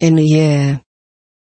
In a year.